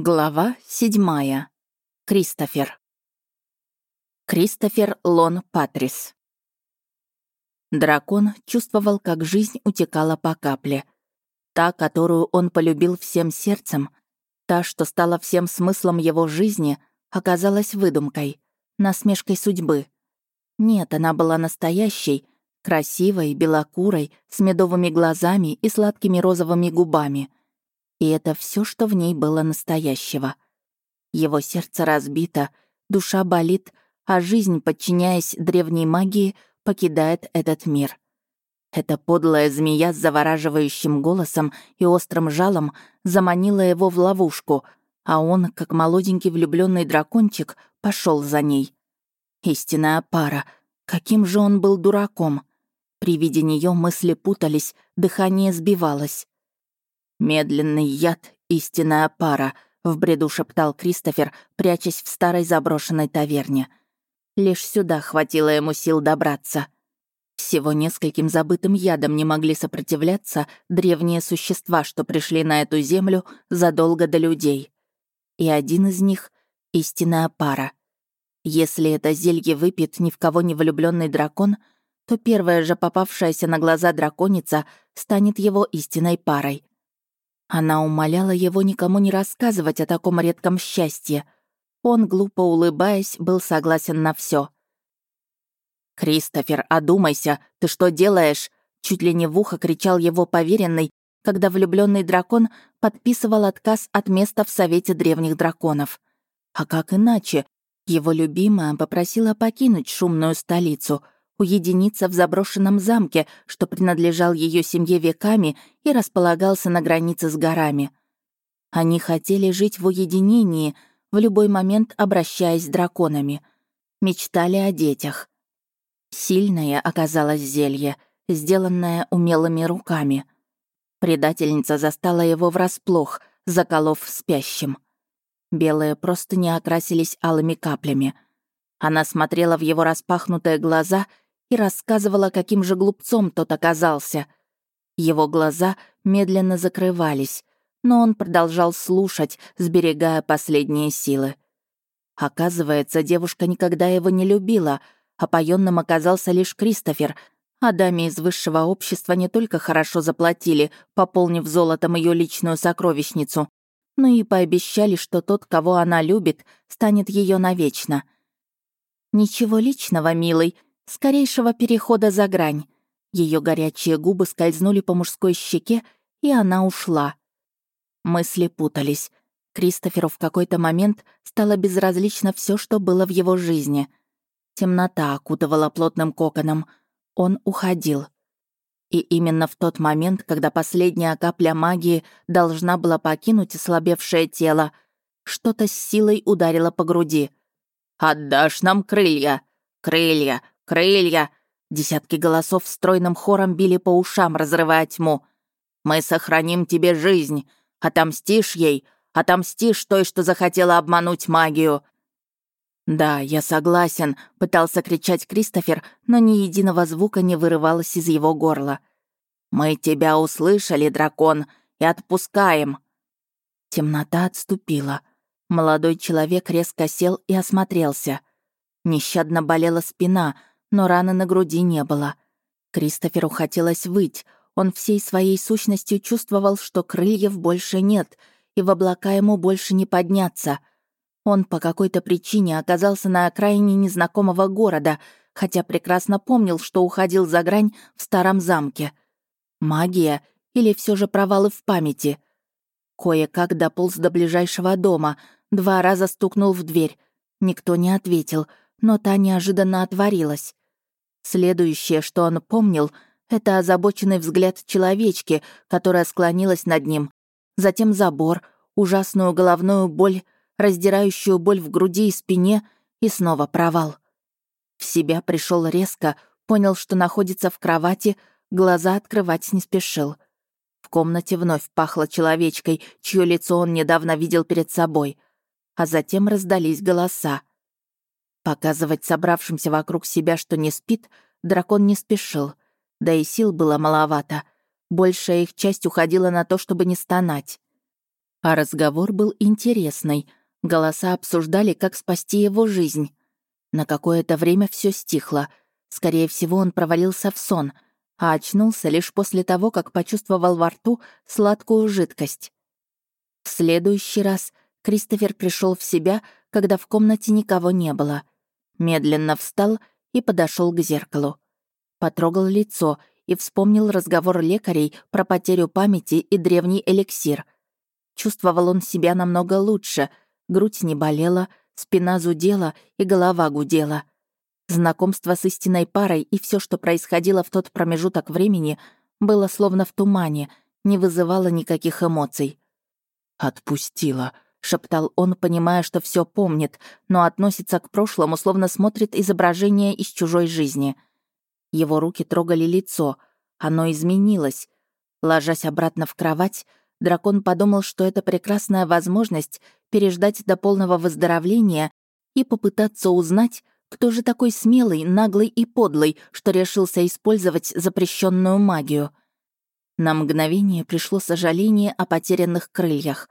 Глава седьмая. Кристофер. Кристофер Лон Патрис. Дракон чувствовал, как жизнь утекала по капле. Та, которую он полюбил всем сердцем, та, что стала всем смыслом его жизни, оказалась выдумкой, насмешкой судьбы. Нет, она была настоящей, красивой, белокурой, с медовыми глазами и сладкими розовыми губами — и это все, что в ней было настоящего. Его сердце разбито, душа болит, а жизнь, подчиняясь древней магии, покидает этот мир. Эта подлая змея с завораживающим голосом и острым жалом заманила его в ловушку, а он, как молоденький влюбленный дракончик, пошел за ней. Истинная пара. Каким же он был дураком. При виде нее мысли путались, дыхание сбивалось. «Медленный яд — истинная пара», — в бреду шептал Кристофер, прячась в старой заброшенной таверне. Лишь сюда хватило ему сил добраться. Всего нескольким забытым ядом не могли сопротивляться древние существа, что пришли на эту землю задолго до людей. И один из них — истинная пара. Если это зелье выпьет ни в кого не влюбленный дракон, то первая же попавшаяся на глаза драконица станет его истинной парой. Она умоляла его никому не рассказывать о таком редком счастье. Он, глупо улыбаясь, был согласен на все. «Кристофер, одумайся, ты что делаешь?» Чуть ли не в ухо кричал его поверенный, когда влюбленный дракон подписывал отказ от места в Совете древних драконов. А как иначе? Его любимая попросила покинуть шумную столицу — уединиться в заброшенном замке, что принадлежал ее семье веками и располагался на границе с горами. Они хотели жить в уединении, в любой момент обращаясь с драконами. Мечтали о детях. Сильное оказалось зелье, сделанное умелыми руками. Предательница застала его врасплох, заколов спящим. Белые просто не окрасились алыми каплями. Она смотрела в его распахнутые глаза и рассказывала, каким же глупцом тот оказался. Его глаза медленно закрывались, но он продолжал слушать, сберегая последние силы. Оказывается, девушка никогда его не любила, опоенным оказался лишь Кристофер, а даме из высшего общества не только хорошо заплатили, пополнив золотом ее личную сокровищницу, но и пообещали, что тот, кого она любит, станет ее навечно. «Ничего личного, милый», скорейшего перехода за грань. Ее горячие губы скользнули по мужской щеке, и она ушла. Мысли путались. Кристоферу в какой-то момент стало безразлично все, что было в его жизни. Темнота окутывала плотным коконом. Он уходил. И именно в тот момент, когда последняя капля магии должна была покинуть ослабевшее тело, что-то с силой ударило по груди. «Отдашь нам крылья! Крылья! «Крылья!» Десятки голосов стройным хором били по ушам, разрывая тьму. «Мы сохраним тебе жизнь! Отомстишь ей! Отомстишь той, что захотела обмануть магию!» «Да, я согласен», — пытался кричать Кристофер, но ни единого звука не вырывалось из его горла. «Мы тебя услышали, дракон, и отпускаем!» Темнота отступила. Молодой человек резко сел и осмотрелся. Нещадно болела спина, но раны на груди не было. Кристоферу хотелось выть. Он всей своей сущностью чувствовал, что крыльев больше нет, и в облака ему больше не подняться. Он по какой-то причине оказался на окраине незнакомого города, хотя прекрасно помнил, что уходил за грань в старом замке. Магия или все же провалы в памяти? Кое-как дополз до ближайшего дома, два раза стукнул в дверь. Никто не ответил, но та неожиданно отворилась. Следующее, что он помнил, это озабоченный взгляд человечки, которая склонилась над ним. Затем забор, ужасную головную боль, раздирающую боль в груди и спине, и снова провал. В себя пришел резко, понял, что находится в кровати, глаза открывать не спешил. В комнате вновь пахло человечкой, чье лицо он недавно видел перед собой. А затем раздались голоса. Показывать собравшимся вокруг себя, что не спит, дракон не спешил. Да и сил было маловато. Большая их часть уходила на то, чтобы не стонать. А разговор был интересный. Голоса обсуждали, как спасти его жизнь. На какое-то время все стихло. Скорее всего, он провалился в сон, а очнулся лишь после того, как почувствовал во рту сладкую жидкость. В следующий раз Кристофер пришел в себя, когда в комнате никого не было. Медленно встал и подошел к зеркалу. Потрогал лицо и вспомнил разговор лекарей про потерю памяти и древний эликсир. Чувствовал он себя намного лучше, грудь не болела, спина зудела и голова гудела. Знакомство с истинной парой и все, что происходило в тот промежуток времени, было словно в тумане, не вызывало никаких эмоций. «Отпустила», — шептал он, понимая, что все помнит, но относится к прошлому, словно смотрит изображение из чужой жизни — его руки трогали лицо. Оно изменилось. Ложась обратно в кровать, дракон подумал, что это прекрасная возможность переждать до полного выздоровления и попытаться узнать, кто же такой смелый, наглый и подлый, что решился использовать запрещенную магию. На мгновение пришло сожаление о потерянных крыльях.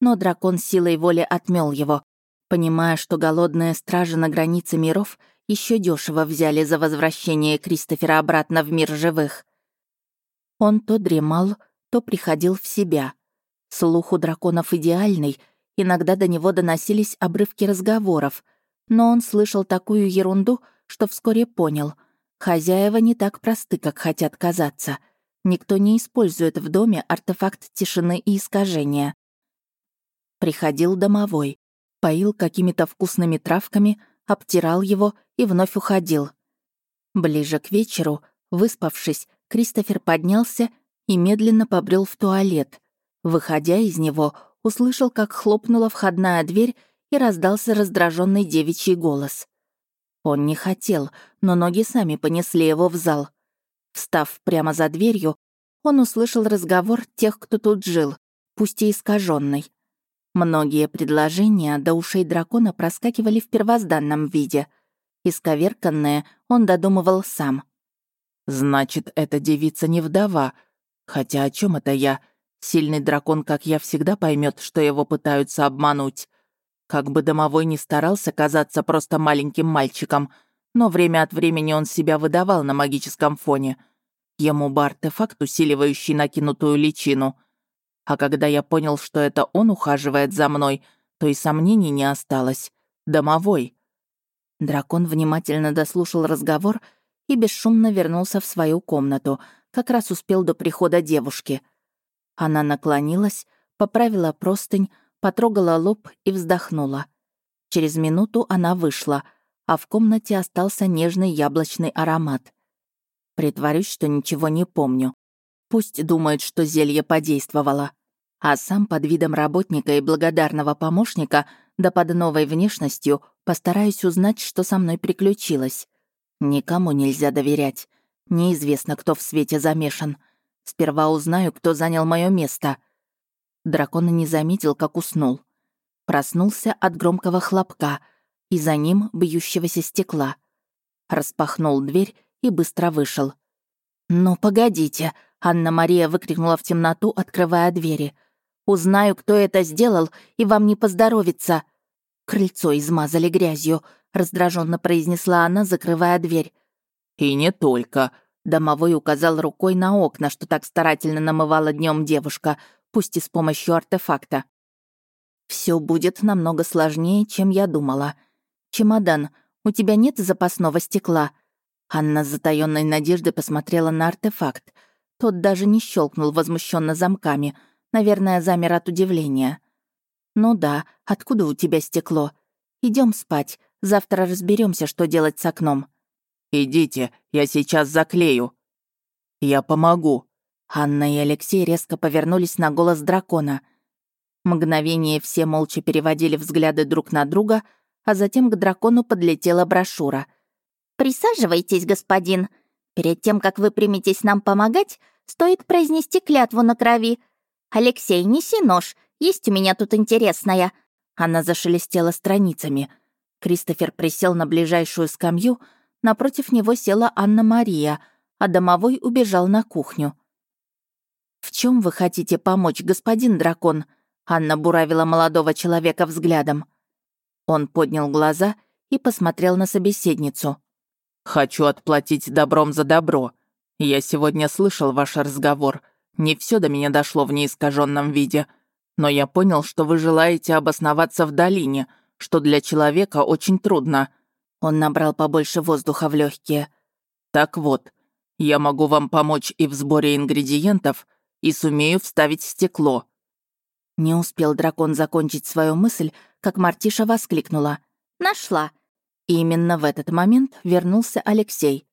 Но дракон силой воли отмел его, понимая, что голодные стражи на границе миров — еще дешево взяли за возвращение Кристофера обратно в мир живых. Он то дремал, то приходил в себя. Слух у драконов идеальный, иногда до него доносились обрывки разговоров, но он слышал такую ерунду, что вскоре понял. Хозяева не так просты, как хотят казаться. Никто не использует в доме артефакт тишины и искажения. Приходил домовой, поил какими-то вкусными травками, обтирал его и вновь уходил. Ближе к вечеру, выспавшись, Кристофер поднялся и медленно побрел в туалет. Выходя из него, услышал, как хлопнула входная дверь и раздался раздраженный девичий голос. Он не хотел, но ноги сами понесли его в зал. Встав прямо за дверью, он услышал разговор тех, кто тут жил, пусть и искаженный. Многие предложения до ушей дракона проскакивали в первозданном виде. Исковерканное он додумывал сам. «Значит, эта девица не вдова. Хотя о чем это я? Сильный дракон, как я, всегда поймет, что его пытаются обмануть. Как бы домовой ни старался казаться просто маленьким мальчиком, но время от времени он себя выдавал на магическом фоне. Ему бы артефакт, усиливающий накинутую личину — а когда я понял, что это он ухаживает за мной, то и сомнений не осталось. Домовой. Дракон внимательно дослушал разговор и бесшумно вернулся в свою комнату, как раз успел до прихода девушки. Она наклонилась, поправила простынь, потрогала лоб и вздохнула. Через минуту она вышла, а в комнате остался нежный яблочный аромат. Притворюсь, что ничего не помню. Пусть думает, что зелье подействовало. А сам под видом работника и благодарного помощника, да под новой внешностью, постараюсь узнать, что со мной приключилось. Никому нельзя доверять. Неизвестно, кто в свете замешан. Сперва узнаю, кто занял мое место. Дракон не заметил, как уснул. Проснулся от громкого хлопка и за ним бьющегося стекла. Распахнул дверь и быстро вышел. «Ну, погодите!» Анна-Мария выкрикнула в темноту, открывая двери. «Узнаю, кто это сделал, и вам не поздоровится!» «Крыльцо измазали грязью», — раздраженно произнесла она, закрывая дверь. «И не только», — домовой указал рукой на окна, что так старательно намывала днем девушка, пусть и с помощью артефакта. Все будет намного сложнее, чем я думала. Чемодан, у тебя нет запасного стекла?» Анна с затаённой надеждой посмотрела на артефакт — тот даже не щелкнул возмущенно замками. Наверное, замер от удивления. «Ну да, откуда у тебя стекло? Идем спать. Завтра разберемся, что делать с окном». «Идите, я сейчас заклею». «Я помогу». Анна и Алексей резко повернулись на голос дракона. Мгновение все молча переводили взгляды друг на друга, а затем к дракону подлетела брошюра. «Присаживайтесь, господин», Перед тем, как вы приметесь нам помогать, стоит произнести клятву на крови. Алексей, неси нож, есть у меня тут интересная». Она зашелестела страницами. Кристофер присел на ближайшую скамью, напротив него села Анна-Мария, а домовой убежал на кухню. «В чем вы хотите помочь, господин дракон?» Анна буравила молодого человека взглядом. Он поднял глаза и посмотрел на собеседницу. «Хочу отплатить добром за добро. Я сегодня слышал ваш разговор. Не все до меня дошло в неискаженном виде. Но я понял, что вы желаете обосноваться в долине, что для человека очень трудно». Он набрал побольше воздуха в легкие. «Так вот, я могу вам помочь и в сборе ингредиентов, и сумею вставить стекло». Не успел дракон закончить свою мысль, как Мартиша воскликнула. «Нашла!» И именно в этот момент вернулся Алексей.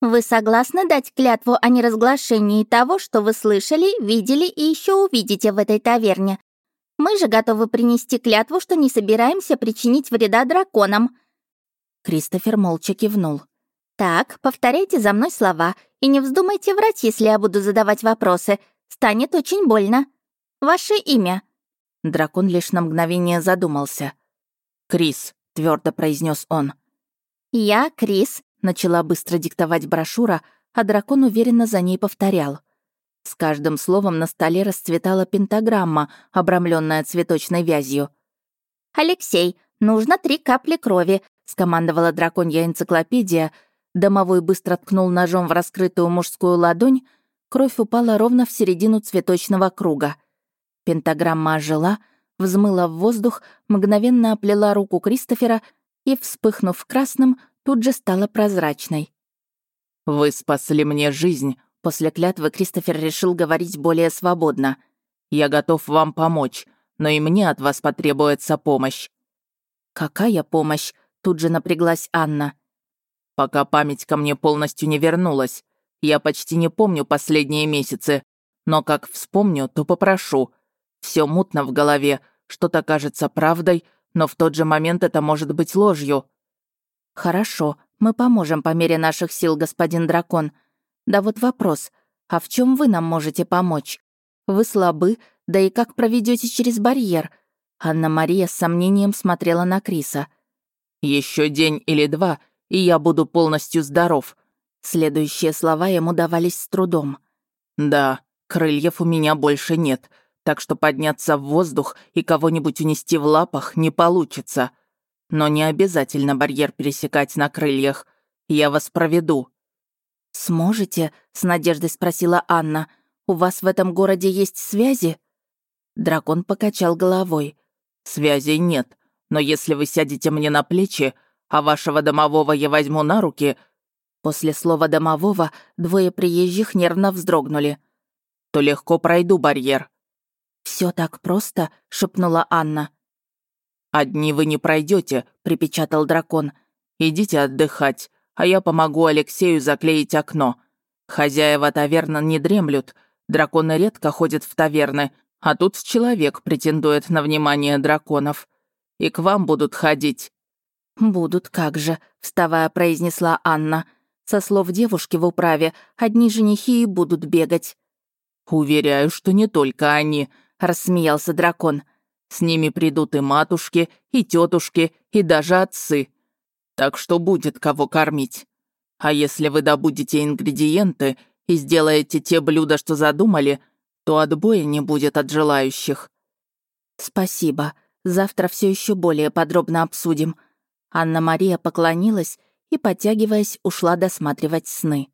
«Вы согласны дать клятву о неразглашении того, что вы слышали, видели и еще увидите в этой таверне? Мы же готовы принести клятву, что не собираемся причинить вреда драконам». Кристофер молча кивнул. «Так, повторяйте за мной слова и не вздумайте врать, если я буду задавать вопросы. Станет очень больно. Ваше имя?» Дракон лишь на мгновение задумался. «Крис», — твердо произнес он. «Я Крис», — начала быстро диктовать брошюра, а дракон уверенно за ней повторял. С каждым словом на столе расцветала пентаграмма, обрамленная цветочной вязью. «Алексей, нужно три капли крови», — скомандовала драконья энциклопедия. Домовой быстро ткнул ножом в раскрытую мужскую ладонь. Кровь упала ровно в середину цветочного круга. Пентаграмма ожила, взмыла в воздух, мгновенно оплела руку Кристофера и, вспыхнув красным, тут же стала прозрачной. «Вы спасли мне жизнь», — после клятвы Кристофер решил говорить более свободно. «Я готов вам помочь, но и мне от вас потребуется помощь». «Какая помощь?» — тут же напряглась Анна. «Пока память ко мне полностью не вернулась. Я почти не помню последние месяцы, но как вспомню, то попрошу. Все мутно в голове, что-то кажется правдой, но в тот же момент это может быть ложью. Хорошо, мы поможем по мере наших сил, господин дракон. Да вот вопрос, а в чем вы нам можете помочь? Вы слабы, да и как проведете через барьер? Анна-Мария с сомнением смотрела на Криса. Еще день или два, и я буду полностью здоров. Следующие слова ему давались с трудом. Да, крыльев у меня больше нет, так что подняться в воздух и кого-нибудь унести в лапах не получится. Но не обязательно барьер пересекать на крыльях. Я вас проведу». «Сможете?» — с надеждой спросила Анна. «У вас в этом городе есть связи?» Дракон покачал головой. «Связей нет, но если вы сядете мне на плечи, а вашего домового я возьму на руки...» После слова «домового» двое приезжих нервно вздрогнули. «То легко пройду барьер. Все так просто?» — шепнула Анна. «Одни вы не пройдете, припечатал дракон. «Идите отдыхать, а я помогу Алексею заклеить окно. Хозяева таверна не дремлют, драконы редко ходят в таверны, а тут человек претендует на внимание драконов. И к вам будут ходить». «Будут, как же», — вставая, произнесла Анна. Со слов девушки в управе, одни женихи и будут бегать. «Уверяю, что не только они», — рассмеялся дракон. «С ними придут и матушки, и тетушки, и даже отцы. Так что будет кого кормить. А если вы добудете ингредиенты и сделаете те блюда, что задумали, то отбоя не будет от желающих». «Спасибо. Завтра все еще более подробно обсудим». Анна-Мария поклонилась и, подтягиваясь, ушла досматривать сны.